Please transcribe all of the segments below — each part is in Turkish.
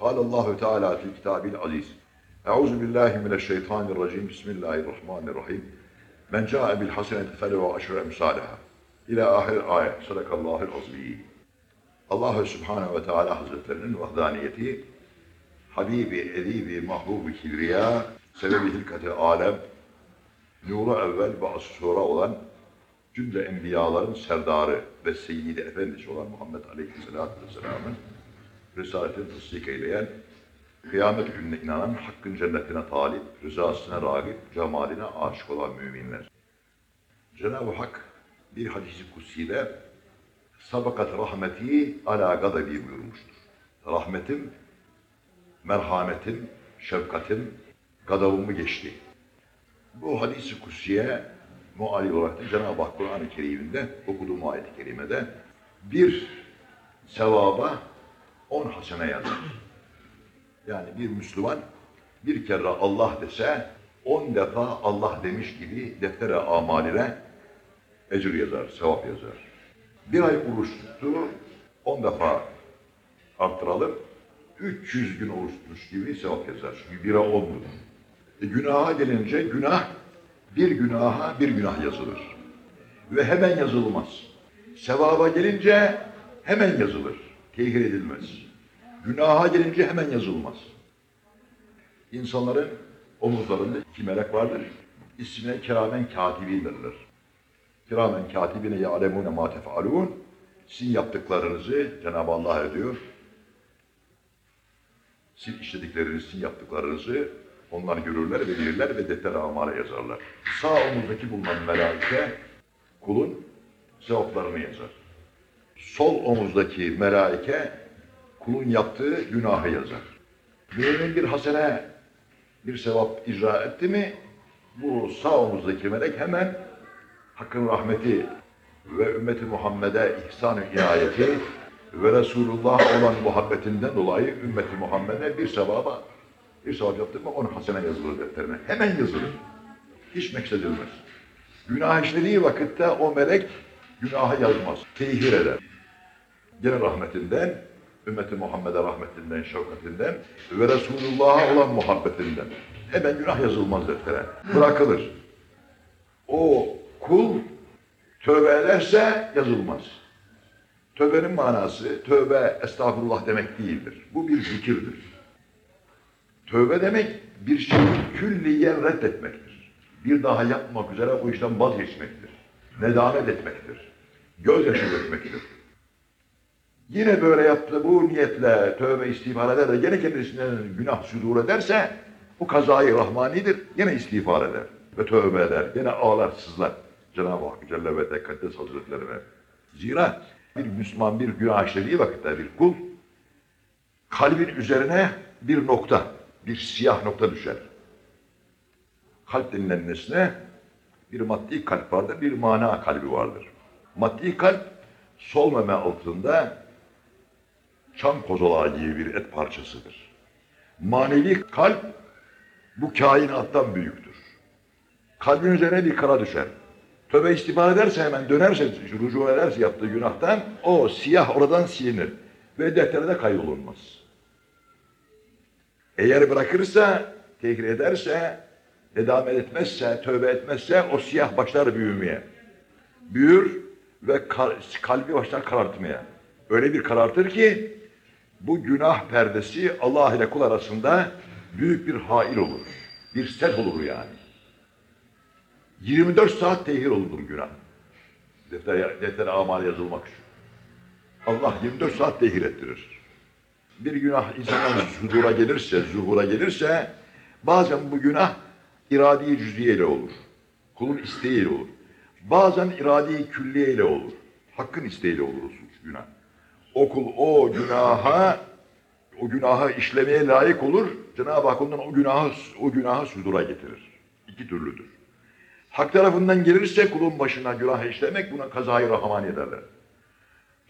Kâlallahu Teala fil kitabil aziz. Euzu billahi mineşşeytanirracim. Bismillahirrahmanirrahim. Men ca'e bil haseneti felehu aşre emsalaha. İlâ ahir ayet. Sadakallâhul azmî. Allahü Subhanehu ve Teala Hazretlerinin vahdaniyeti Habibi, Edibi, Mahbubi, Kibriya, Sebebi Hilkati Alem, Nuru Evvel ve Assura olan cümle enbiyaların serdarı ve seyyidi efendisi olan Muhammed Aleyhisselatü Vesselam'ın risaletini tasdik eyleyen, kıyamet gününe inanan, hakkın cennetine talip, rızasına rağip, cemaline aşık olan müminler. Cenab-ı Hak bir hadisi kutsiyle sabakat rahmeti ala gadabi buyurmuştur. Rahmetim, merhametim, şefkatim gadabımı geçti. Bu hadisi kutsiye muali olarak da Cenab-ı Hak Kur'an-ı Kerim'inde okuduğum ayet-i kerimede bir sevaba on hasene yazar. Yani bir Müslüman bir kere Allah dese on defa Allah demiş gibi deftere amaline ecir yazar, sevap yazar. Bir ay oruç tuttu, on defa arttıralım. 300 gün oruç tutmuş gibi sevap yazar. Çünkü bire ondur. E, günaha gelince günah, bir günaha bir günah yazılır. Ve hemen yazılmaz. Sevaba gelince hemen yazılır. Tehir edilmez. Günaha gelince hemen yazılmaz. İnsanların omuzlarında iki melek vardır. İsmine kiramen katibin derler. Kiramen katibine ya'lemune ma tef'alun. Sizin yaptıklarınızı Cenab-ı Allah ediyor. Sizin işlediklerinizi, sizin yaptıklarınızı onlar görürler ve bilirler ve defter amale yazarlar. Sağ omuzdaki bulunan melaike kulun sevaplarını yazar. Sol omuzdaki melaike kulun yaptığı günahı yazar. Mümin bir hasene, bir sevap icra etti mi bu sağ omuzdaki melek hemen Hakk'ın rahmeti ve ümmeti Muhammed'e ihsan-ı inayeti ve Resulullah olan muhabbetinden dolayı ümmeti Muhammed'e bir sevaba bir sevap yaptı mı onun hasene yazılır defterine. Hemen yazılır. Hiç meksedilmez. Günah işlediği vakitte o melek günahı yazmaz. Tehir eder. Gene rahmetinden, ümmeti Muhammed'e rahmetinden, şefkatinden ve Resulullah'a olan muhabbetinden. Hemen günah yazılmaz deftere. Bırakılır. O kul tövbe ederse yazılmaz. Tövbenin manası tövbe estağfurullah demek değildir. Bu bir zikirdir. Tövbe demek bir şeyi külliyen reddetmektir. Bir daha yapmak üzere o işten vazgeçmektir. Nedamet etmektir. Gözyaşı dökmektir. Yine böyle yaptı bu niyetle tövbe istiğfar eder de gene kendisinden günah sudur ederse bu kazayı rahmanidir. Yine istiğfar eder ve tövbe eder. Gene ağlar, sızlar. Cenab-ı Hak Celle ve Tekaddes Hazretlerine. Zira bir Müslüman bir günah işlediği vakitte bir kul kalbin üzerine bir nokta, bir siyah nokta düşer. Kalp denilen nesne bir maddi kalp vardır, bir mana kalbi vardır. Maddi kalp sol meme altında çam kozalağı gibi bir et parçasıdır. Manevi kalp bu kainattan büyüktür. Kalbin üzerine bir kara düşer. Tövbe istiğfar ederse hemen dönerse, rücu ederse yaptığı günahtan o siyah oradan silinir ve defterde kaybolunmaz. Eğer bırakırsa, tehir ederse, devam etmezse, tövbe etmezse o siyah başlar büyümeye. Büyür ve kalbi başlar karartmaya. Öyle bir karartır ki bu günah perdesi Allah ile kul arasında büyük bir hail olur. Bir set olur yani. 24 saat tehir olur günah. Defter, defter amal yazılmak için. Allah 24 saat tehir ettirir. Bir günah insanın zuhura gelirse, zuhura gelirse bazen bu günah iradi cüz'iyle olur. Kulun isteğiyle olur. Bazen iradi külliyeyle olur. Hakkın isteğiyle olur günah. O kul o günaha o günahı işlemeye layık olur. Cenab-ı Hak ondan o günahı o günahı sudura getirir. İki türlüdür. Hak tarafından gelirse kulun başına günah işlemek buna kazayı rahman ederler.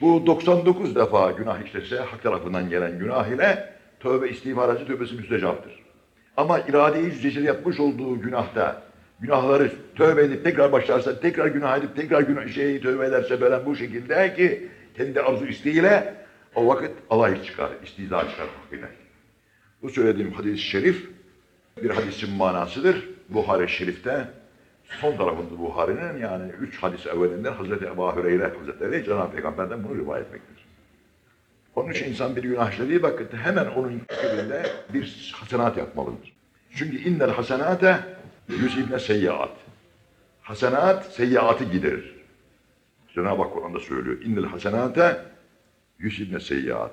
Bu 99 defa günah işlese hak tarafından gelen günah ile tövbe istiğfaracı tövbesi müstecaptır. Ama irade-i cüzeceli yapmış olduğu günahta günahları tövbe edip tekrar başlarsa, tekrar günah edip tekrar günah şeyi tövbe ederse böyle bu şekilde ki kendi arzu isteğiyle o vakit alay çıkar, istiza çıkar hakkıyla. Bu söylediğim hadis-i şerif bir hadisin manasıdır. Buhari Şerif'te son tarafında Buhari'nin yani üç hadis evvelinden Hazreti Ebu Hüreyre Hazretleri Cenab-ı Peygamber'den bunu rivayet etmektedir. Onun için insan bir günah işlediği vakitte hemen onun akabinde bir hasenat yapmalıdır. Çünkü innel hasenate yüzibne seyyiat. Hasenat seyyiatı giderir. Cenab-ı Hak Kur'an'da söylüyor. İnnel hasenate yüzibne seyyiat.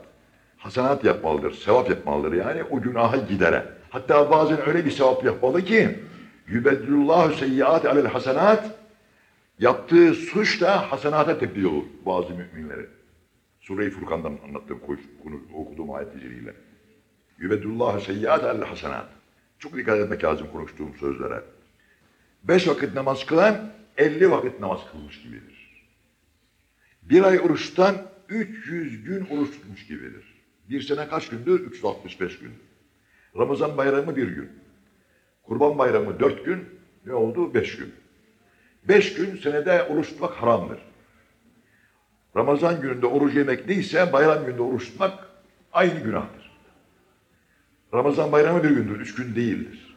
Hasenat yapmalıdır, sevap yapmalıdır yani o günahı gidere. Hatta bazen öyle bir sevap yapmalı ki yübeddülullahu seyyiat alel hasenat yaptığı suç da hasenata tebdil olur bazı müminlerin. Sure-i Furkan'dan anlattığım konu, okuduğum ayet diziliyle. Yübeddülullahu seyyiat alel hasenat. Çok dikkat etmek lazım konuştuğum sözlere. Beş vakit namaz kılan elli vakit namaz kılmış gibidir. Bir ay oruçtan 300 gün oruç tutmuş gibidir. Bir sene kaç gündür? 365 gündür. Ramazan bayramı bir gün. Kurban bayramı dört gün. Ne oldu? Beş gün. Beş gün senede oruç tutmak haramdır. Ramazan gününde oruç yemek neyse bayram gününde oruç tutmak aynı günahtır. Ramazan bayramı bir gündür, üç gün değildir.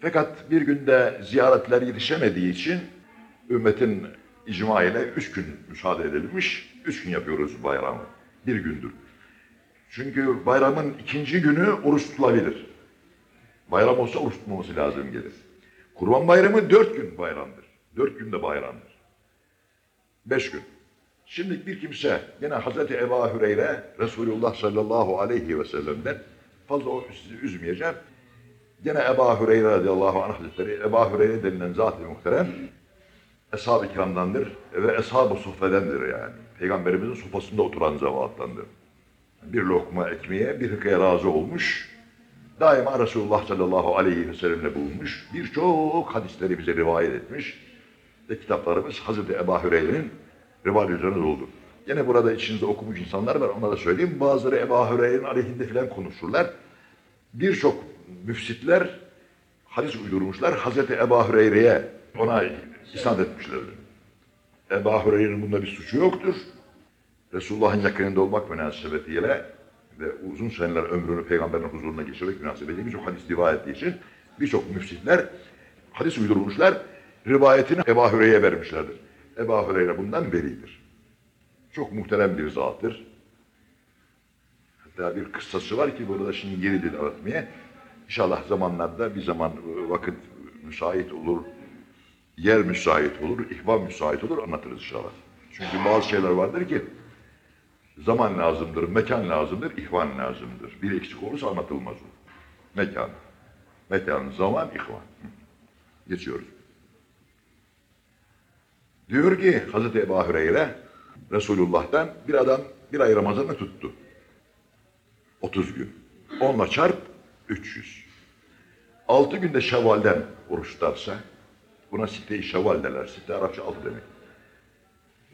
Fakat bir günde ziyaretler yetişemediği için ümmetin icma ile üç gün müsaade edilmiş. Üç gün yapıyoruz bayramı. Bir gündür. Çünkü bayramın ikinci günü oruç tutulabilir. Bayram olsa oruç tutmaması lazım gelir. Kurban bayramı dört gün bayramdır. Dört günde bayramdır. Beş gün. Şimdi bir kimse yine Hazreti Ebu Hüreyre Resulullah sallallahu aleyhi ve sellem'den fazla sizi üzmeyeceğim. Yine Ebu Hüreyre radıyallahu anh hazretleri Ebu Hüreyre denilen zat-ı muhterem Eshab-ı kiramdandır ve eshab-ı suhbedendir yani. Peygamberimizin sofasında oturan zevattandır. Bir lokma ekmeğe bir hıkaya razı olmuş. Daima Resulullah sallallahu aleyhi ve sellemle bulunmuş. Birçok hadisleri bize rivayet etmiş. Ve kitaplarımız Hazreti Ebu Hüreyre'nin rivayet üzerine. Yine burada içinizde okumuş insanlar var, onlara söyleyeyim. Bazıları Ebu Hüreyre'nin aleyhinde filan konuşurlar. Birçok müfsitler hadis uydurmuşlar. Hazreti Ebu Hüreyre'ye ona isnat etmişlerdir. Ebu Hüreyre'nin bunda bir suçu yoktur. Resulullah'ın yakınında olmak münasebetiyle ve uzun seneler ömrünü peygamberin huzuruna geçirmek münasebetiyle birçok hadis rivayet için birçok müfsitler hadis uydurmuşlar. Rivayetini Ebu Hüreyre'ye vermişlerdir. Ebu Hüreyre bundan beridir. Çok muhterem bir zattır. Hatta bir kıssası var ki burada şimdi yeridir anlatmaya. İnşallah zamanlarda bir zaman e, vakit müsait olur, yer müsait olur, ihvan müsait olur anlatırız inşallah. Çünkü bazı şeyler vardır ki zaman lazımdır, mekan lazımdır, ihvan lazımdır. Bir eksik olursa anlatılmaz o. Mekan. Mekan, zaman, ihvan. Geçiyoruz. Diyor ki Hazreti Ebu Hüreyre Resulullah'tan bir adam bir ay Ramazan'ı tuttu. 30 gün. Onunla çarp 300. 6 günde Şevval'den oruç tutarsa buna sitte-i Şevval derler. Sitte Arapça 6 demek.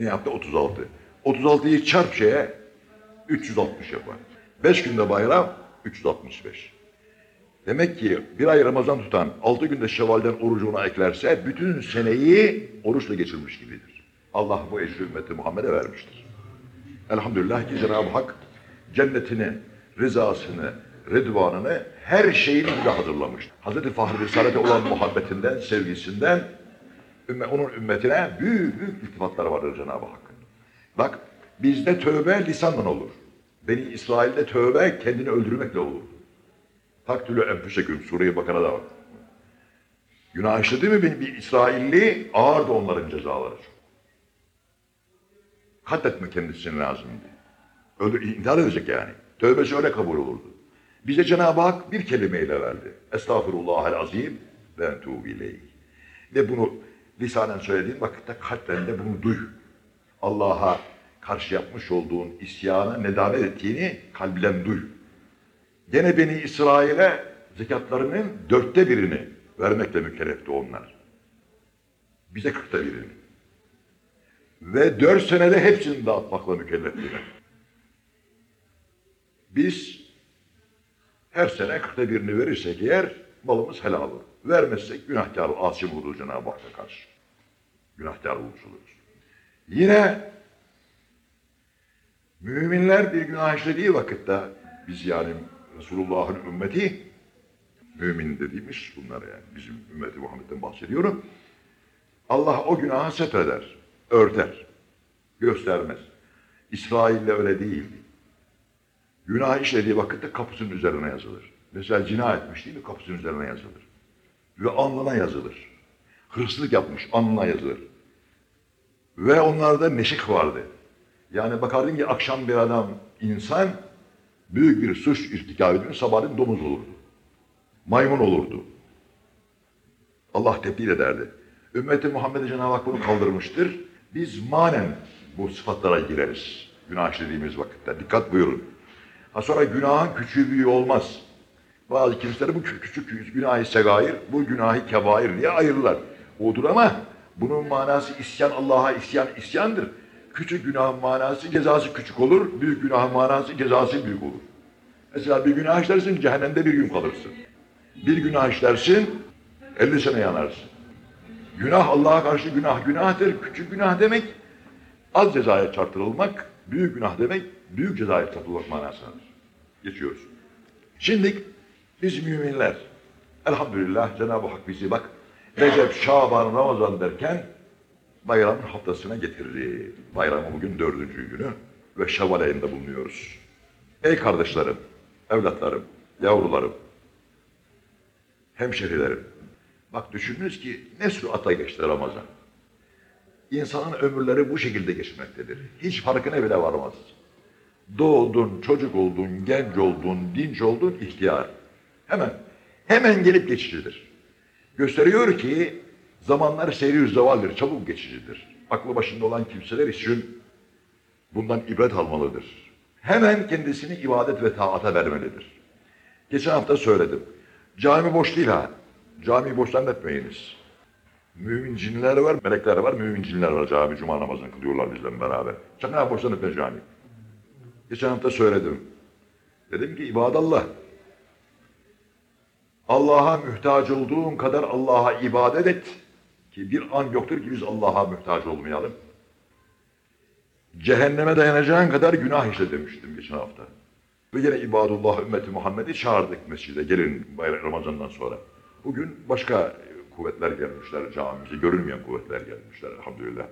Ne yaptı? 36. 36'yı çarp şeye 360 yapar. 5 günde bayram 365. Demek ki bir ay Ramazan tutan 6 günde Şevval'den orucuna eklerse bütün seneyi oruçla geçirmiş gibidir. Allah bu ecri ümmeti Muhammed'e vermiştir. Elhamdülillah ki Cenab-ı Hak cennetini, rızasını, redvanını her şeyini bize hazırlamış. Hazreti Fahri Risalet'e olan muhabbetinden, sevgisinden onun ümmetine büyük büyük iltifatlar vardır Cenab-ı Hak. Bak bizde tövbe lisanla olur. Beni İsrail'de tövbe kendini öldürmekle olur. Taktülü enfüseküm Sure-i Bakara'da var. Günah işledi mi bir İsrailli ağırdı onların cezaları. Katletme kendisini lazımdı. Öldür, intihar edecek yani. Tövbesi öyle kabul olurdu. Bize Cenab-ı Hak bir kelimeyle verdi. Estağfirullahal azim ve entûbü ileyh. Ve bunu lisanen söylediğin vakitte kalpten de bunu duy. Allah'a karşı yapmış olduğun isyana nedamet ettiğini kalbinden duy. Gene Beni İsrail'e zekatlarının dörtte birini vermekle mükellefti onlar. Bize kırkta birini. Ve dört senede hepsini dağıtmakla mükelleftiler. Biz her sene kırkta birini verirsek eğer malımız helal olur. Vermezsek günahkar asi olur Cenab-ı Hakk'a karşı. Günahkar olmuş oluruz. Yine müminler bir günah işlediği vakitte biz yani Resulullah'ın ümmeti mümin dediğimiz bunlar yani bizim ümmeti Muhammed'den bahsediyorum. Allah o günahı setreder, örter, göstermez. İsrail'le öyle değildi. Günah işlediği vakitte kapısının üzerine yazılır. Mesela zina etmiş değil mi? Kapısının üzerine yazılır. Ve alnına yazılır. Hırsızlık yapmış, alnına yazılır. Ve onlarda neşik vardı. Yani bakardın ki akşam bir adam, insan büyük bir suç irtikab ediyor, sabahleyin domuz olurdu. Maymun olurdu. Allah tebdil ederdi. Ümmeti Muhammed'e Cenab-ı Hak bunu kaldırmıştır. Biz manen bu sıfatlara gireriz. Günah işlediğimiz vakitte. Dikkat buyurun. Ha sonra günahın küçüğü büyüğü olmaz. Bazı kimseler bu kü- küçük günahı segair, bu günahı kebair diye ayırırlar. Odur ama bunun manası isyan Allah'a isyan isyandır. Küçük günahın manası cezası küçük olur, büyük günahın manası cezası büyük olur. Mesela bir günah işlersin cehennemde bir gün kalırsın. Bir günah işlersin 50 sene yanarsın. Günah Allah'a karşı günah günahtır. Küçük günah demek az cezaya çarptırılmak, büyük günah demek büyük cezaya çarptırılmak manasındadır. Geçiyoruz. Şimdi biz müminler elhamdülillah Cenab-ı Hak bizi bak Recep, Şaban, Ramazan derken bayramın haftasına getirdi. Bayramın bugün dördüncü günü ve Şevval ayında bulunuyoruz. Ey kardeşlerim, evlatlarım, yavrularım, hemşerilerim. Bak düşününüz ki ne sürata geçti Ramazan. İnsanın ömürleri bu şekilde geçmektedir. Hiç farkına bile varmaz. Doğdun, çocuk oldun, genç oldun, dinç oldun, ihtiyar. Hemen, hemen gelip geçicidir. Gösteriyor ki zamanlar seyri zevaldir, çabuk geçicidir. Aklı başında olan kimseler için bundan ibret almalıdır. Hemen kendisini ibadet ve taata vermelidir. Geçen hafta söyledim. Cami boş değil ha. Cami boş zannetmeyiniz. Mümin cinler var, melekler var, mümin cinler var. Cami cuma namazını kılıyorlar bizle beraber. Sakın ha boş zannetme cami. Geçen hafta söyledim. Dedim ki ibadallah. Allah'a mühtaç olduğun kadar Allah'a ibadet et. Ki bir an yoktur ki biz Allah'a mühtaç olmayalım. Cehenneme dayanacağın kadar günah işle demiştim geçen hafta. Ve yine ibadullah ümmeti Muhammed'i çağırdık mescide gelin Ramazan'dan sonra. Bugün başka kuvvetler gelmişler camimize, görünmeyen kuvvetler gelmişler elhamdülillah.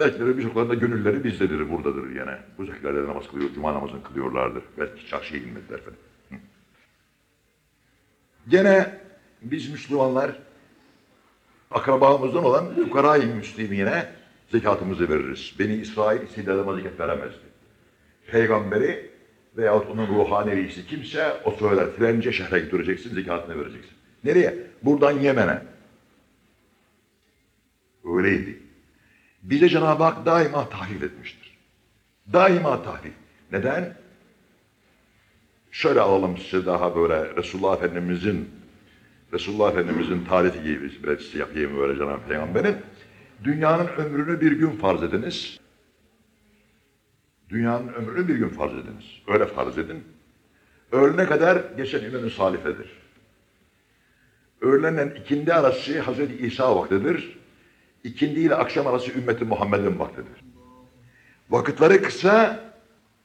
Belki birçoklarında gönülleri bizdedir, buradadır yine. Bu zekilerle namaz kılıyor, cuma namazını kılıyorlardır. Belki çarşıya inmediler falan. Hı. Gene biz Müslümanlar akrabamızdan olan fukarayı müslimine zekatımızı veririz. Beni İsrail istidadıma zekat veremezdi. Peygamberi veyahut onun ruhanevisi kimse o söyler filence şehre götüreceksin, zekatını vereceksin. Nereye? Buradan Yemen'e. Öyleydi. Bize Cenab-ı Hak daima tahrif etmiştir. Daima tahrif. Neden? Şöyle alalım size daha böyle Resulullah Efendimizin Resulullah Efendimizin tarifi gibi bir size yapayım böyle Cenab-ı Peygamber'in. Dünyanın ömrünü bir gün farz ediniz. Dünyanın ömrünü bir gün farz ediniz. Öyle farz edin. Öğlene kadar geçen İmam-ı Salife'dir. Öğlenen ikindi arası Hazreti İsa vaktidir. İkindi ile akşam arası ümmeti Muhammed'in vaktidir. Vakitleri kısa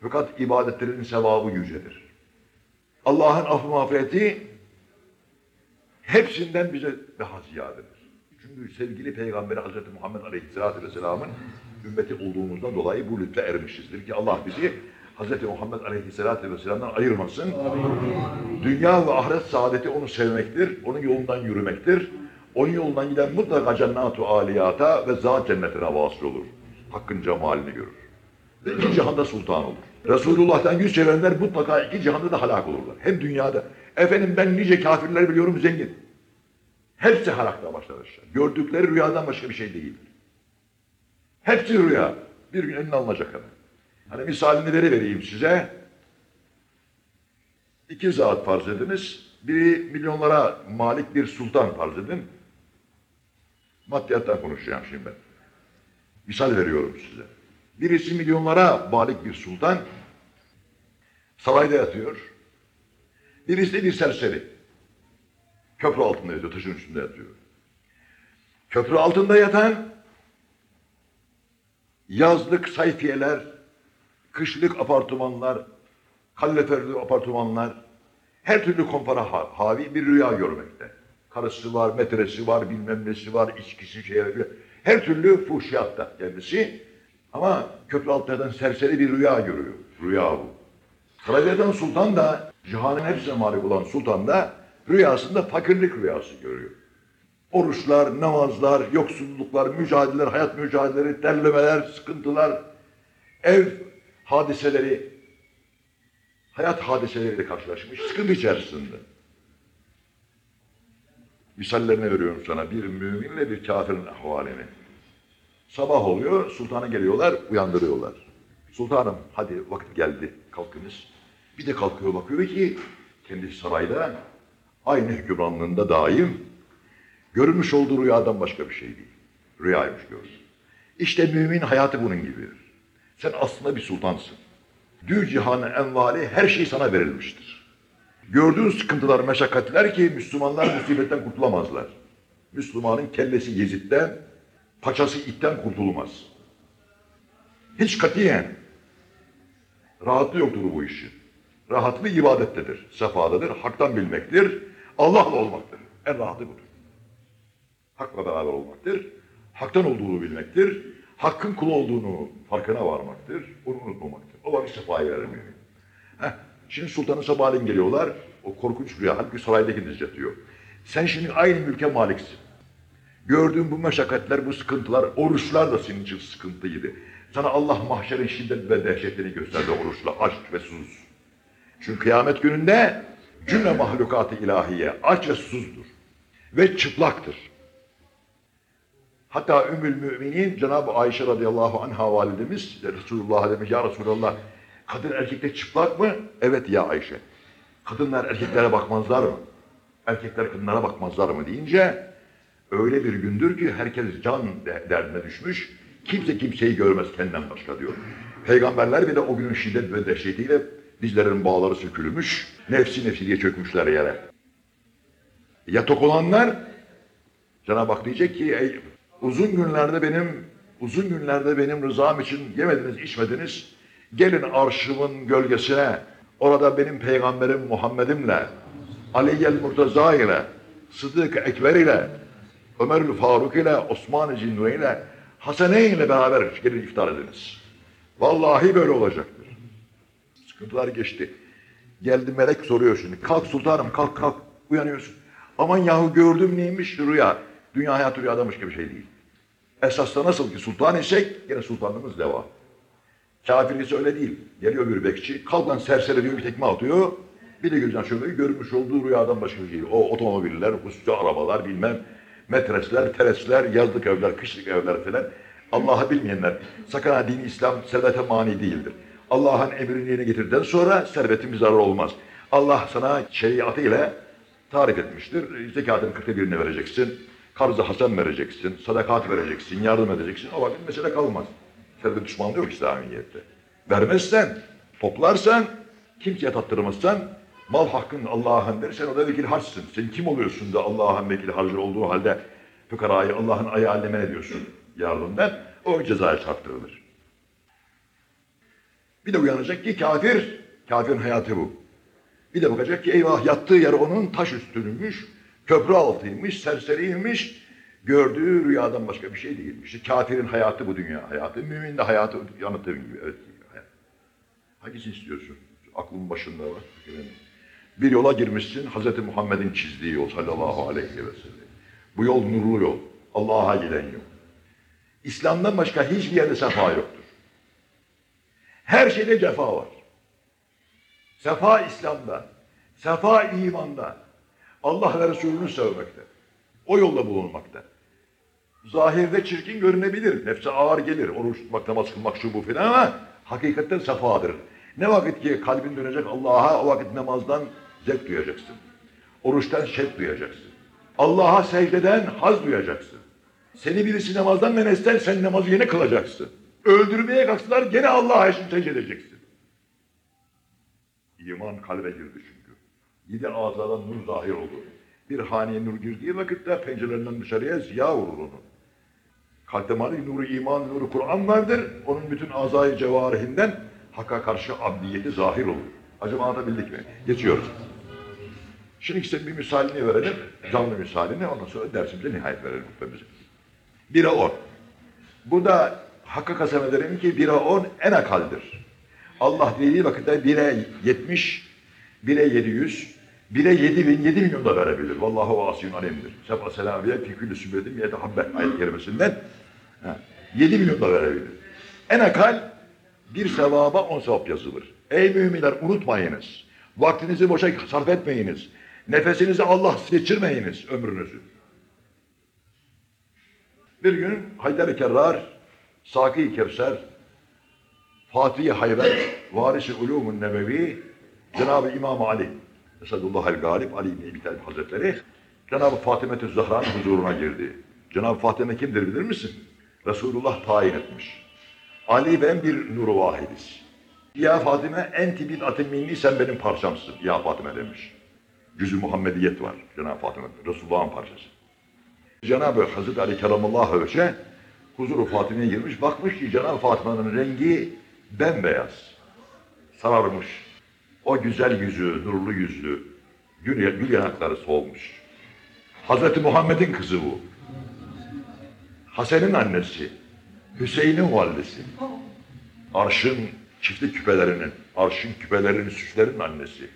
fakat ibadetlerin sevabı yücedir. Allah'ın affı mağfireti hepsinden bize daha ziyadedir. Çünkü sevgili Peygamberi Hazreti Muhammed Aleyhisselatü Vesselam'ın ümmeti olduğumuzdan dolayı bu lütfe ermişizdir ki Allah bizi Hazreti Muhammed Aleyhisselatü Vesselam'dan ayırmasın. Dünya ve ahiret saadeti onu sevmektir, onun yolundan yürümektir. Onun yolundan giden mutlaka cennet-u aliyata ve zat cennetine vasıl olur. Hakkın cemalini görür. Ve iki cihanda sultan olur. Resulullah'tan yüz çevirenler mutlaka iki cihanda da halak olurlar. Hem dünyada. Efendim ben nice kafirler biliyorum zengin. Hepsi halakla başlar aşağı. Gördükleri rüyadan başka bir şey değildir. Hepsi rüya. Bir gün eline alınacak kadar. Hani misalini vereyim size. İki zat farz ediniz. Biri milyonlara malik bir sultan farz edin. Maddiyattan konuşacağım şimdi ben. Misal veriyorum size. Birisi milyonlara malik bir sultan. Sarayda yatıyor. Birisi de bir serseri. Köprü altında yatıyor, taşın üstünde yatıyor. Köprü altında yatan yazlık sayfiyeler, kışlık apartmanlar, kaloriferli apartmanlar, Her türlü kompara ha- havi bir rüya görmekte. Karısı var, metresi var, bilmem nesi var, içkisi şey Her türlü fuhşiyatta kendisi. Ama köprü altlardan serseri bir rüya görüyor. Rüya bu. Saraylardan sultan da, cihanın hepsine malik olan sultan da rüyasında fakirlik rüyası görüyor. Oruçlar, namazlar, yoksulluklar, mücadeleler, hayat mücadeleleri, terlemeler, sıkıntılar, ev hadiseleri, hayat hadiseleriyle karşılaşmış, sıkıntı içerisinde. Misallerini veriyorum sana, bir müminle bir kafirin ahvalini. Sabah oluyor, sultana geliyorlar, uyandırıyorlar. Sultanım hadi vakit geldi, kalkınız. Bir de kalkıyor bakıyor ki kendisi sarayda aynı hükümranlığında daim görünmüş olduğu rüyadan başka bir şey değil. Rüyaymış gördü. İşte mümin hayatı bunun gibidir. Sen aslında bir sultansın. Dü cihanın envali her şey sana verilmiştir. Gördüğün sıkıntılar, meşakkatler ki Müslümanlar musibetten kurtulamazlar. Müslümanın kellesi Yezid'den, paçası itten kurtulmaz. Hiç katiyen rahatlığı yoktur bu işin. Rahatlığı ibadettedir, sefadadır, haktan bilmektir, Allah'la olmaktır. En rahatı budur. Hakla beraber olmaktır, haktan olduğunu bilmektir, hakkın kulu olduğunu farkına varmaktır, onu unutmamaktır. O vakit sefayı vermiyor. Heh, şimdi sultanın sabahleyin geliyorlar, o korkunç rüya, halbuki saraydaki diz yatıyor. Sen şimdi aynı mülke maliksin. Gördüğün bu meşakkatler, bu sıkıntılar, oruçlar da senin için sıkıntıydı. Sana Allah mahşerin şiddet ve dehşetini gösterdi oruçla, aç ve susuz. Çünkü kıyamet gününde cümle mahlukatı ilahiye aç ve susuzdur. Ve çıplaktır. Hatta Ümmül Müminin Cenab-ı Ayşe radıyallahu anha validemiz Resulullah'a demiş ya Resulallah kadın erkekte çıplak mı? Evet ya Ayşe. Kadınlar erkeklere bakmazlar mı? Erkekler kadınlara bakmazlar mı deyince öyle bir gündür ki herkes can de- derdine düşmüş. Kimse kimseyi görmez kendinden başka diyor. Peygamberler bile o günün şiddet ve dehşetiyle dizlerin bağları sökülmüş. Nefsi nefsi diye çökmüşler yere. Yatok olanlar Cenab-ı Hak diyecek ki ey, uzun günlerde benim uzun günlerde benim rızam için yemediniz içmediniz. Gelin arşımın gölgesine orada benim peygamberim Muhammed'imle Aliyyel Murtaza ile Sıddık Ekber ile Ömerül Faruk ile Osman-ı Cinni ile Hasaneyn ile beraber gelin iftar ediniz. Vallahi böyle olacaktır. Sıkıntılar geçti. Geldi melek soruyor şimdi. Kalk sultanım kalk kalk. Uyanıyorsun. Aman yahu gördüm neymiş rüya. Dünya hayatı rüyadamış gibi şey değil. Esasda nasıl ki sultan isek yine sultanlığımız devam. Kafir öyle değil. Geliyor bir bekçi. Kalk lan serseri diyor bir tekme atıyor. Bir de gözden şöyle görmüş olduğu rüyadan başka bir şey. O otomobiller, hususça arabalar bilmem. Metresler, teresler, yazlık evler, kışlık evler falan. Allah'ı bilmeyenler. Sakın ha dini İslam servete mani değildir. Allah'ın emrini yerine getirdikten sonra servetin bir zararı olmaz. Allah sana şeriatı ile tarif etmiştir. Zekatın kırkta birini vereceksin. Karzı hasen vereceksin. Sadakat vereceksin. Yardım edeceksin. O vakit mesele kalmaz. Servet düşmanlığı yok İslamiyet'te. Vermezsen, toplarsan, kimseye tattırmazsan, mal hakkın Allah'ın dersen o da vekil harçsın. Sen kim oluyorsun da Allah'ın vekil harcı olduğu halde fukarayı Allah'ın ayağıyla men ediyorsun yardımdan? O cezaya çarptırılır. Bir de uyanacak ki kafir, kafirin hayatı bu. Bir de bakacak ki eyvah yattığı yer onun taş üstünmüş, köprü altıymış, serseriymiş. Gördüğü rüyadan başka bir şey değilmiş. İşte kafirin hayatı bu dünya hayatı. Mümin de hayatı yanıttığım gibi. Evet. hayat. Hangisini istiyorsun? Aklın başında var. Bir yola girmişsin Hz. Muhammed'in çizdiği yol sallallahu aleyhi ve sellem. Bu yol nurlu yol. Allah'a giden yol. İslam'dan başka hiçbir yerde sefa yoktur. Her şeyde cefa var. Sefa İslam'da, sefa imanda, Allah ve Resulünü sevmekte. O yolda bulunmakta. Zahirde çirkin görünebilir, nefse ağır gelir, oruç tutmak, namaz kılmak, şu bu filan ama hakikaten sefadır. Ne vakit ki kalbin dönecek Allah'a, o vakit namazdan zevk duyacaksın. Oruçtan şevk duyacaksın. Allah'a secdeden haz duyacaksın. Seni birisi namazdan men etsen sen namazı yine kılacaksın. Öldürmeye kalksalar gene Allah'a için secde edeceksin. İman kalbe girdi çünkü. Yedi azadan nur zahir oldu. Bir haneye nur girdiği vakitte pencerelerinden dışarıya ziya vurur. Kalpte mani nuru iman, nuru Kur'an vardır. Onun bütün azayı cevarihinden Hakka karşı abdiyeti zahir olur. Acaba anlatabildik mi? Geçiyoruz. Şimdi size bir misalini verelim. Canlı misalini. Ondan sonra dersimize nihayet verelim hutbemize. 1'e 10. Bu da hakkı kasem ederim ki 1'e 10 en akaldır. Allah dediği vakitte 1'e 70, 1'e 700, 1'e 7000, 7 milyon da verebilir. Vallahu asiyun alemdir. Sefa selamiye fi külü sübbetin yetehabbe ayet kerimesinden ha, 7 milyon da verebilir. En akal bir sevaba 10 sevap yazılır. Ey müminler unutmayınız. Vaktinizi boşa sarf etmeyiniz. Nefesinizi Allah geçirmeyiniz ömrünüzü. Bir gün Haydar-ı Kerrar, Saki Kevser, Fatih-i Hayber, Varisi Ulumun Nebevi, Cenab-ı İmam Ali, Esadullah el-Galip, Ali İbni Hazretleri, Cenab-ı Fatime-i Zahra'nın huzuruna girdi. Cenab-ı Fatime kimdir bilir misin? Resulullah tayin etmiş. Ali ben bir nuru vahidiz. Ya Fatime enti bil atin minni sen benim parçamsın. Ya Fatime demiş. Yüzü Muhammediyet var Cenab-ı Fatime. Resulullah'ın parçası. Cenab-ı Hazreti Ali Keramallahu Veç'e huzuru Fatime'ye girmiş. Bakmış ki Cenab-ı Fatıma'nın rengi bembeyaz. Sararmış. O güzel yüzü, nurlu yüzlü, gül, gül yanakları solmuş. Hazreti Muhammed'in kızı bu. Hasan'ın annesi. Hüseyin'in validesi. Arşın çiftli küpelerinin, arşın küpelerinin süslerinin annesi.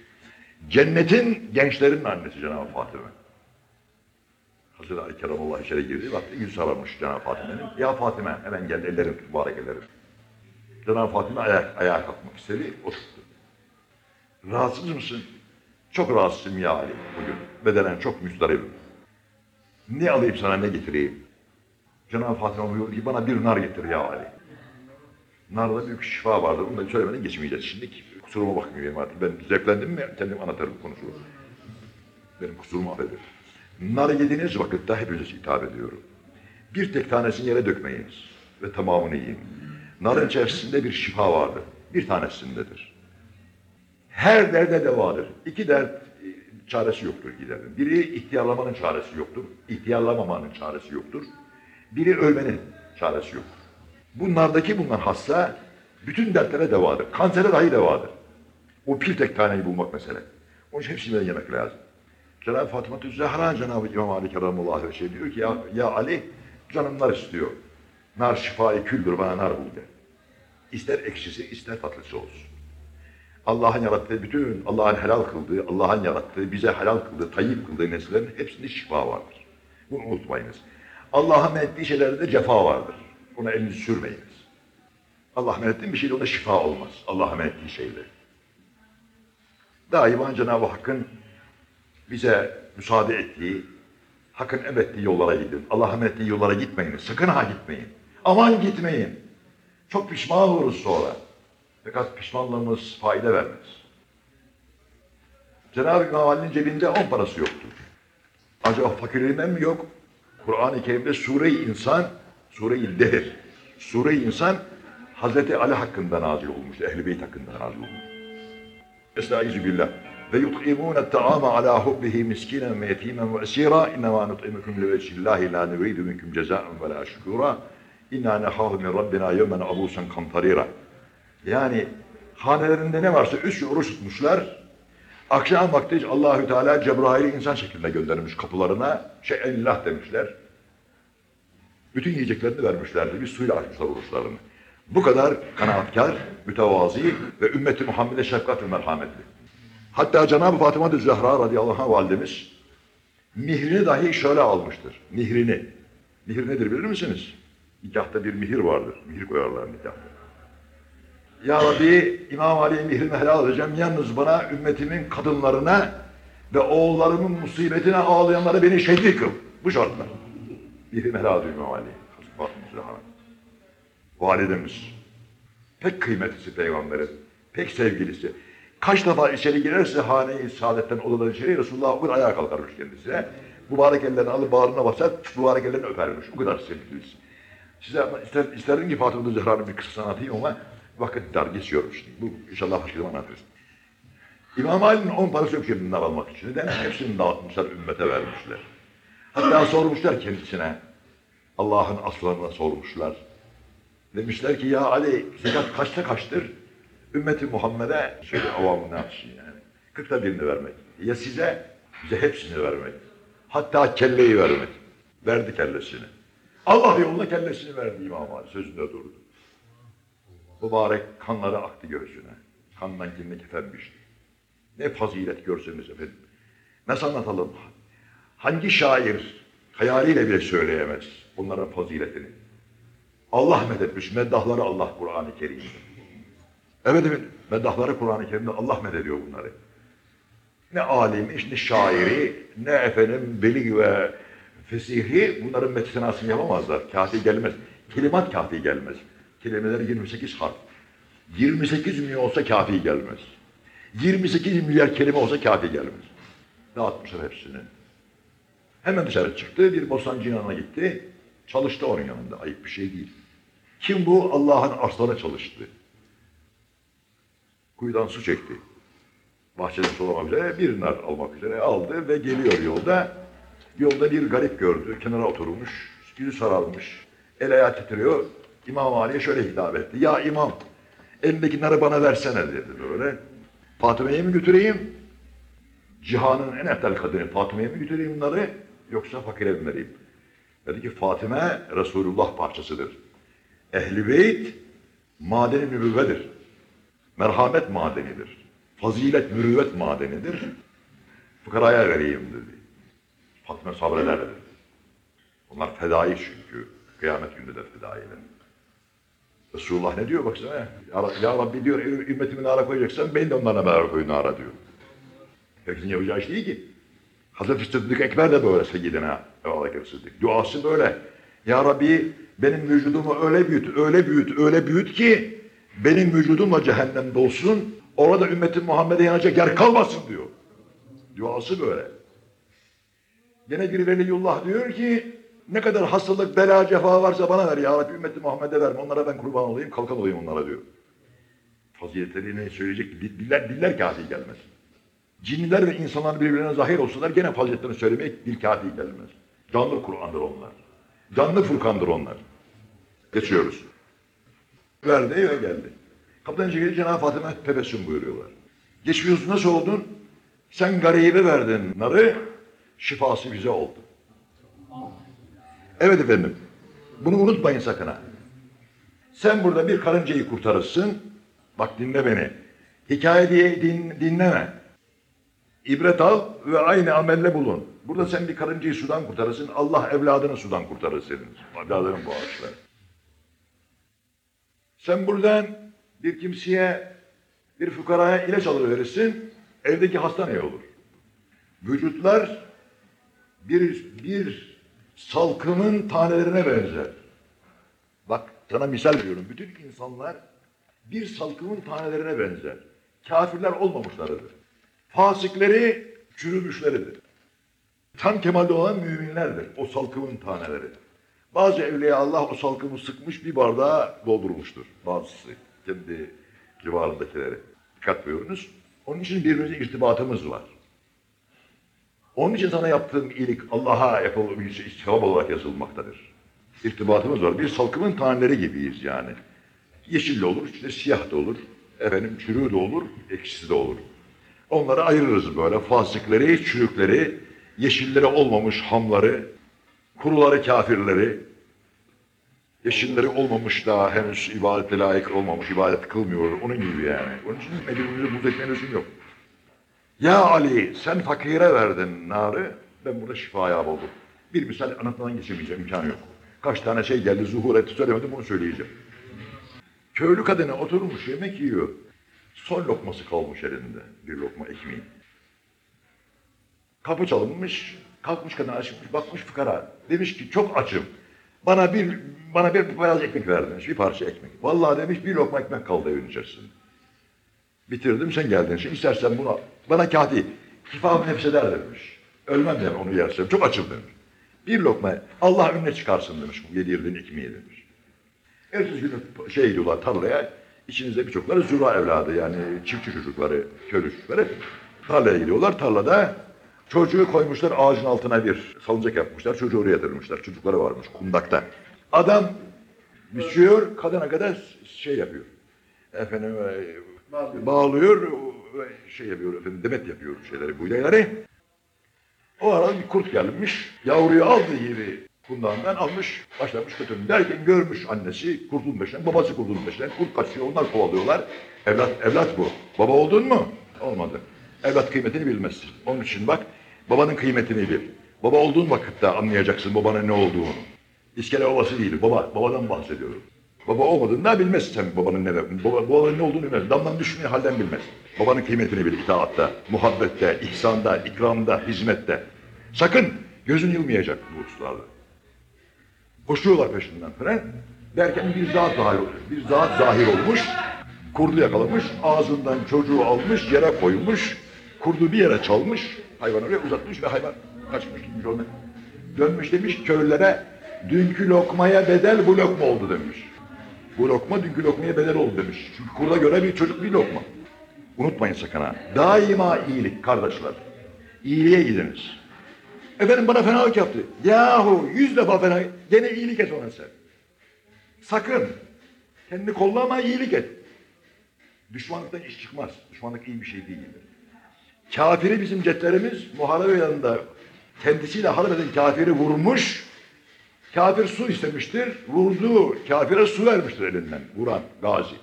Cennetin gençlerin annesi Cenab-ı Fatıma. Hazreti Ali Keramallah içeri girdi. Baktı yüz sararmış Cenab-ı Fatime'nin. Ya Fatime hemen geldi ellerim tut, mübarek ellerim. Cenab-ı Fatime ayak, ayağa kalkmak istedi. Oturttu. Rahatsız mısın? Çok rahatsızım ya Ali bugün. Bedenen çok müzdaribim. Ne alayım sana ne getireyim? Cenab-ı Fatime buyurdu ki bana bir nar getir ya Ali. Narda büyük şifa vardır. Bunu da söylemeden geçmeyeceğiz şimdi. Kusuruma bakmıyorum artık. Ben zevklendim mi kendim anlatırım konuşurum. Benim kusurumu affedin. Nar yediğiniz vakitte hepinize hitap ediyorum. Bir tek tanesini yere dökmeyiniz ve tamamını yiyin. Narın içerisinde bir şifa vardır. Bir tanesindedir. Her derde devadır. İki dert e, çaresi yoktur iki derdin. Biri ihtiyarlamanın çaresi yoktur. İhtiyarlamamanın çaresi yoktur. Biri ölmenin çaresi yoktur. Bunlardaki bulunan hasta bütün dertlere devadır. Kansere dahi devadır. O bir tek taneyi bulmak mesele. Onun için hepsini yemek lazım. Cenab-ı Fatıma Zehra Cenab-ı İmam Ali Keramullahi ve şey diyor ki ya, ya Ali canım nar istiyor. Nar şifayı küldür bana nar bul de. İster ekşisi ister tatlısı olsun. Allah'ın yarattığı bütün, Allah'ın helal kıldığı, Allah'ın yarattığı, bize helal kıldığı, tayyip kıldığı nesillerin hepsinde şifa vardır. Bunu unutmayınız. Allah'ın men ettiği şeylerde de cefa vardır. Buna elinizi sürmeyiniz. Allah ettiği bir şeyde ona şifa olmaz. Allah'ın men ettiği şeyde. Daima Cenab-ı Hakk'ın bize müsaade ettiği, Hakk'ın emrettiği yollara gidin. Allah'ın emrettiği yollara gitmeyin. Sakın ha gitmeyin. Aman gitmeyin. Çok pişman oluruz sonra. Fakat pişmanlığımız fayda vermez. Cenab-ı Ali'nin cebinde on parası yoktur. Acaba fakirliğinden mi yok? Kur'an-ı Kerim'de Sure-i İnsan, Sure-i Dehr. Sure-i İnsan Hazreti Ali hakkında nazil olmuş, Ehl-i Beyt hakkında nazil olmuş. Estaizu billah. Ve yut'imûne ta'ame alâ hubbihi miskinen ve yetîmen ve esîrâ innemâ nut'imukum liveçhillâhi lâ nurîdü minkum cezâen ve lâ şükûrâ innâ nehâhu min rabbinâ yevmen abûsen kamtarîrâ. Yani hanelerinde ne varsa üç oruç tutmuşlar. Akşam vakti Allahü Teala Cebrail'i insan şeklinde göndermiş kapılarına. Şey elillah demişler. Bütün yiyeceklerini vermişlerdi. Bir suyla açmışlar oruçlarını. Bu kadar kanaatkar, mütevazi ve ümmeti Muhammed'e şefkat ve merhametli. Hatta Cenab-ı Fatıma Zehra radıyallahu anh validemiz mihrini dahi şöyle almıştır. Mihrini. Mihir nedir bilir misiniz? Nikahta bir mihir vardır. Mihir koyarlar nikahta. Ya Rabbi İmam Ali'ye mihrimi helal edeceğim. Yalnız bana ümmetimin kadınlarına ve oğullarımın musibetine ağlayanlara beni şehit kıl. Bu şartlar. Mihrimi helal ediyor İmam Ali. Validemiz. Pek kıymetlisi peygamberin. Pek sevgilisi. Kaç defa içeri girerse hane-i saadetten odadan içeri Resulullah o kadar ayağa kalkarmış kendisine. Mübarek ellerini alıp bağrına basar, mübarek ellerini öpermiş. O kadar sevgilisi. Size ister, isterdim ki Fatıma Zehra'nın bir kıssasını anlatayım ama vakit dar geçiyorum şimdi. Bu inşallah başka zaman anlatırız. İmam Ali'nin on parası yok şimdi almak için. Neden? Hepsini dağıtmışlar, ümmete vermişler. Hatta sormuşlar kendisine. Allah'ın aslanına sormuşlar. Demişler ki ya Ali zekat kaçta kaçtır? Ümmeti Muhammed'e şöyle avamın ne yapsın yani. Kırkta birini vermek. Ya size Bize hepsini vermek. Hatta kelleyi vermek. Verdi kellesini. Allah yolunda kellesini verdi İmam Ali. Sözünde durdu. Mübarek kanları aktı göğsüne. Kandan kendine kefenmişti. Ne fazilet görseniz efendim. Nasıl anlatalım? Hangi şair hayaliyle bile söyleyemez onların faziletini. Allah medetmiş. Meddahları Allah Kur'an-ı Kerim'de. Evet evet. Meddahları Kur'an-ı Kerim'de Allah medediyor bunları. Ne alimi, ne şairi, ne efendim beli ve fesihi bunların metinasını yapamazlar. Kafi gelmez. Kelimat kafi gelmez. Kelimeler 28 harf. 28 milyon olsa kafi gelmez. 28 milyar kelime olsa kafi gelmez. Dağıtmışlar hepsini. Hemen dışarı çıktı, bir bostancının yanına gitti. Çalıştı onun yanında, ayıp bir şey değil. Kim bu? Allah'ın arslanı çalıştı. Kuyudan su çekti. Bahçeden sulamak üzere bir nar almak üzere aldı ve geliyor yolda. Yolda bir garip gördü, kenara oturmuş, yüzü sararmış, el ayağı titriyor. İmam Ali'ye şöyle hitap etti. Ya imam, elindeki narı bana versene dedi böyle. Fatıma'ya mı götüreyim? Cihanın en eftel kadını Fatıma'ya mı götüreyim narı yoksa fakire mi? Dedi ki Fatime Resulullah parçasıdır. Ehli beyt madeni nübüvvedir. Merhamet madenidir. Fazilet mürüvvet madenidir. Fıkaraya vereyim dedi. Fatime sabreder dedi. Onlar fedai çünkü. Kıyamet günü de fedailer. Resulullah ne diyor baksana. Ya, Rabbi diyor ümmetimin nara koyacaksan beni de onlarla beraber koy nara diyor. Herkesin yapacağı iş değil ki. Hazreti Sıddık Ekber de böyle seyyidine Ebu Sıddık. Duası böyle. Ya Rabbi benim vücudumu öyle büyüt, öyle büyüt, öyle büyüt ki benim vücudumla cehennem dolsun. Orada ümmetin Muhammed'e yanacak yer kalmasın diyor. Duası böyle. Gene bir veliyullah diyor ki ne kadar hastalık, bela, cefa varsa bana ver ya Rabbi ümmeti Muhammed'e verme. Onlara ben kurban olayım, kalkan olayım onlara diyor. Faziletlerini söyleyecek diller, diller kafi gelmez. Cinler ve insanlar birbirine zahir olsalar gene faziletlerini söylemek dil kafi gelmez. Canlı Kur'an'dır onlar. Canlı Furkan'dır onlar. Geçiyoruz. Verdi ve geldi. Kapıdan içeri Cenab-ı Fatıma tebessüm buyuruyorlar. Geçmiyoruz nasıl oldun? Sen garibe verdin narı, şifası bize oldu. Evet efendim. Bunu unutmayın sakın ha. Sen burada bir karıncayı kurtarırsın. Bak dinle beni. Hikaye diye din, dinleme. İbret al ve aynı amelle bulun. Burada sen bir karıncayı sudan kurtarırsın. Allah evladını sudan kurtarır senin. Evladının bağışlar. Sen buradan bir kimseye, bir fukaraya ilaç alıverirsin. Evdeki hasta ne olur? Vücutlar bir, bir salkımın tanelerine benzer. Bak sana misal veriyorum. Bütün insanlar bir salkımın tanelerine benzer. Kafirler olmamışlarıdır. Fasikleri çürümüşleridir. Tam kemalde olan müminlerdir. O salkımın taneleri. Bazı evliya Allah o salkımı sıkmış bir bardağa doldurmuştur. Bazısı kendi civarındakileri. Dikkat buyurunuz. Onun için birbirimize irtibatımız var. Onun için sana yaptığım iyilik Allah'a yapılmış sevap olarak yazılmaktadır. İrtibatımız var. Bir salkımın taneleri gibiyiz yani. Yeşil de olur, işte siyah da olur. Efendim çürüğü de olur, ekşisi de olur. Onları ayırırız böyle. Fasikleri, çürükleri, yeşilleri olmamış hamları, kuruları kafirleri, yeşilleri olmamış daha henüz ibadete layık olmamış, ibadet kılmıyor. Onun gibi yani. Onun için birbirimizi buz etme lüzum yok. Ya Ali sen fakire verdin narı, ben burada şifaya buldum. Bir misal anlatmadan geçemeyeceğim, imkanı yok. Kaç tane şey geldi, zuhur etti, söylemedim bunu söyleyeceğim. Köylü kadına oturmuş yemek yiyor. Son lokması kalmış elinde, bir lokma ekmeği. Kapı çalınmış, kalkmış kadın açmış, bakmış fıkara. Demiş ki çok açım. Bana bir bana bir beyaz ekmek ver bir parça ekmek. Vallahi demiş bir lokma ekmek kaldı evin içerisinde. Bitirdim sen geldin. Şimdi istersen bunu. Bana kati. Şifamı nefseder demiş. Ölmem demiş onu yersem. Çok açım demiş. Bir lokma Allah önüne çıkarsın demiş bu yedirdiğin ekmeği demiş. Ertesi günü şey gidiyorlar tarlaya. İçinizde birçokları zura evladı yani çiftçi çocukları, köylü çocukları. Tarlaya gidiyorlar. Tarlada çocuğu koymuşlar ağacın altına bir salıncak yapmışlar. Çocuğu oraya yatırmışlar. Çocukları varmış kundakta. Adam biçiyor, kadına kadar şey yapıyor. Efendim e, bağlıyor, e, şey yapıyor efendim demet yapıyor şeyleri, buğdayları. O arada bir kurt gelmiş. Yavruyu aldığı gibi kundandan almış, başlamış götürmüş. Derken görmüş annesi kurtun peşinden, babası kurtun peşinden. Kurt kaçıyor, onlar kovalıyorlar. Evlat, evlat bu. Baba oldun mu? Olmadı. Evlat kıymetini bilmez. Onun için bak, babanın kıymetini bil. Baba olduğun vakitte anlayacaksın babanın ne olduğunu. İskele ovası değil, baba, babadan bahsediyorum. Baba olmadığında bilmezsin sen babanın ne, baba, babanın ne olduğunu bilmez. Damdan düşmeyi halden bilmez. Babanın kıymetini bil itaatta, muhabbette, ihsanda, ikramda, hizmette. Sakın gözün yılmayacak bu hususlarda. Koşuyorlar peşinden falan. Derken bir zat zahir. Bir zat zahir olmuş. Kurdu yakalamış. Ağzından çocuğu almış. Yere koymuş. Kurdu bir yere çalmış. Hayvan oraya uzatmış ve hayvan kaçmış gitmiş. Dönmüş demiş köylere dünkü lokmaya bedel bu lokma oldu demiş. Bu lokma dünkü lokmaya bedel oldu demiş. Çünkü kurda göre bir çocuk bir lokma. Unutmayın sakın ha. Daima iyilik kardeşler. İyiliğe gidiniz. Efendim bana fenalık yaptı. Yahu yüz defa fena, gene iyilik et ona sen. Sakın. Kendini kollama iyilik et. Düşmanlıktan iş çıkmaz. Düşmanlık iyi bir şey değildir. Kafiri bizim cetlerimiz muharebe yanında kendisiyle harp eden kafiri vurmuş. Kafir su istemiştir. Vurdu. Kafire su vermiştir elinden. Vuran gazi.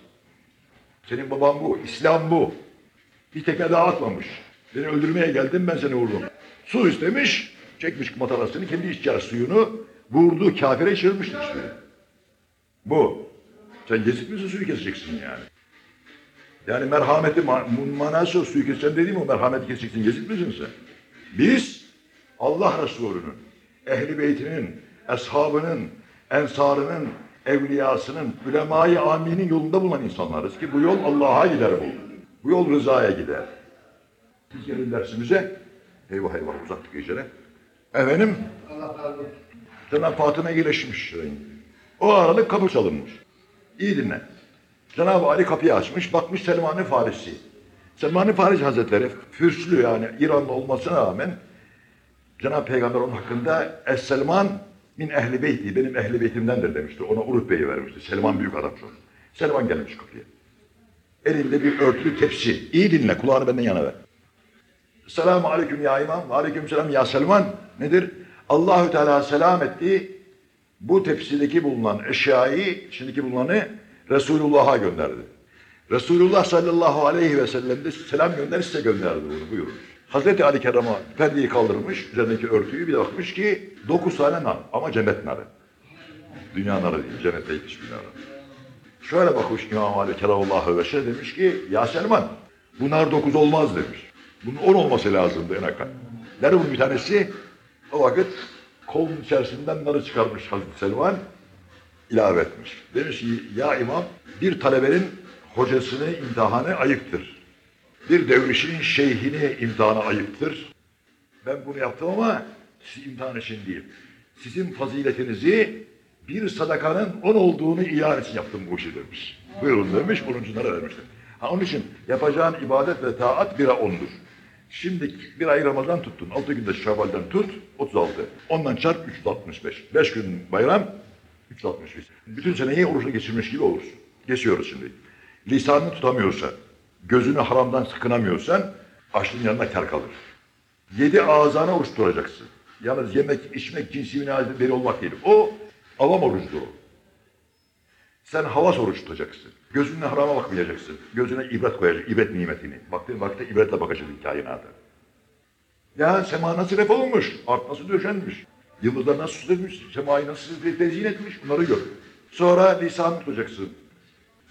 Senin baban bu. İslam bu. Bir tekme daha atmamış. Beni öldürmeye geldin ben seni vurdum. Su istemiş. Çekmiş matarasını kendi içeceği suyunu vurdu. Kafire içirmiştir suyu. Bu. Sen gezip misin suyu keseceksin yani. Yani merhameti, ma- manası suyu keseceksin dediğim o merhameti keseceksin. Gezip misin sen? Biz Allah Resulü'nün, ehli beytinin, eshabının, ensarının, evliyasının, ulemayı aminin yolunda bulunan insanlarız ki bu yol Allah'a gider bu. Bu yol rızaya gider. Biz gelin dersimize, eyvah eyvah uzattık iyicene. Efendim, Cenab-ı Fatıma iyileşmiş. O aralık kapı çalınmış. İyi dinle. Cenab-ı Ali kapıyı açmış, bakmış Selman-ı Farisi. Selman-ı Farisi Hazretleri, Fürslü yani İranlı olmasına rağmen Cenab-ı Peygamber onun hakkında Es-Selman min ehli beyti, benim ehli beytimdendir demişti. Ona Uruk Bey'i vermişti. Selman büyük adam çok. Selman gelmiş kapıya. Elinde bir örtülü tepsi. İyi dinle, kulağını benden yana ver. Selamun aleyküm ya imam, aleyküm selam ya Selman. Nedir? Allahü Teala selam etti. Bu tepsideki bulunan eşyayı, şimdiki bulunanı Resulullah'a gönderdi. Resulullah sallallahu aleyhi ve sellem de selam gönder size gönderdi bunu buyurun. Hazreti Ali Kerram'a perdeyi kaldırmış, üzerindeki örtüyü bir bakmış ki dokuz tane nar ama cennet narı. Dünya narı değil, cennette yetişmiş narı. Şöyle bakmış İmam Ali Keramallahu ve şey demiş ki ya Selman bu nar dokuz olmaz demiş. Bunun on olması lazımdı en akal. Nerede bunun bir tanesi? O vakit kolun içerisinden narı çıkarmış Hazreti Selman ilave etmiş. Demiş ki ya imam bir talebenin hocasını imtihanı ayıptır. Bir devrişin şeyhini imtihanı ayıptır. Ben bunu yaptım ama siz imtihan için değil. Sizin faziletinizi bir sadakanın on olduğunu ilan için yaptım bu işi demiş. Buyurun demiş, onunculara vermiştir. Ha, onun için yapacağın ibadet ve taat bira ondur. Şimdi bir ay Ramazan tuttun, altı günde Şevval'den tut, 36. Ondan çarp 365. Beş gün bayram, 365. Bütün seneyi oruçla geçirmiş gibi olursun. Geçiyoruz şimdi. Lisanını tutamıyorsan, gözünü haramdan sıkınamıyorsan, açlığın yanına kar kalır. Yedi ağzına oruç tutacaksın. Yalnız yemek, içmek, cinsi münasebet beri olmak değil. O avam orucudur o. Sen havas oruç tutacaksın. Gözünle harama bakmayacaksın. Gözüne ibret koyacaksın, ibret nimetini. Baktığın vakitte ibretle bakacaksın kainata. Ya sema nasıl ref olmuş, art nasıl döşenmiş, yıldızlar nasıl süslenmiş, semayı nasıl tezyin etmiş bunları gör. Sonra lisanı tutacaksın.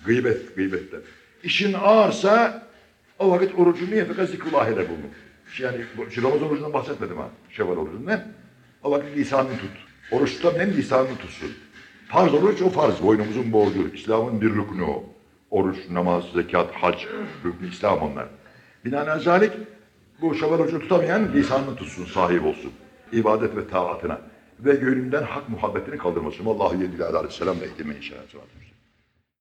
Gıybet, gıybetten. İşin ağırsa o vakit orucunu ye fakat zikrullah ile bulun. Yani Ramazan orucundan bahsetmedim ha. Şevval orucundan. O vakit lisanını tut. Oruç tutabilen lisanını tutsun. Farz oruç o farz. Boynumuzun borcu. İslam'ın bir rüknü o. Oruç, namaz, zekat, hac, rüknü İslam onlar. Binaenaleyh bu şevval orucunu tutamayan lisanını tutsun, sahip olsun. İbadet ve taatına. Ve gönlünden hak muhabbetini kaldırmasın. Vallahi yedili aleyhisselam ve ehdime inşallah.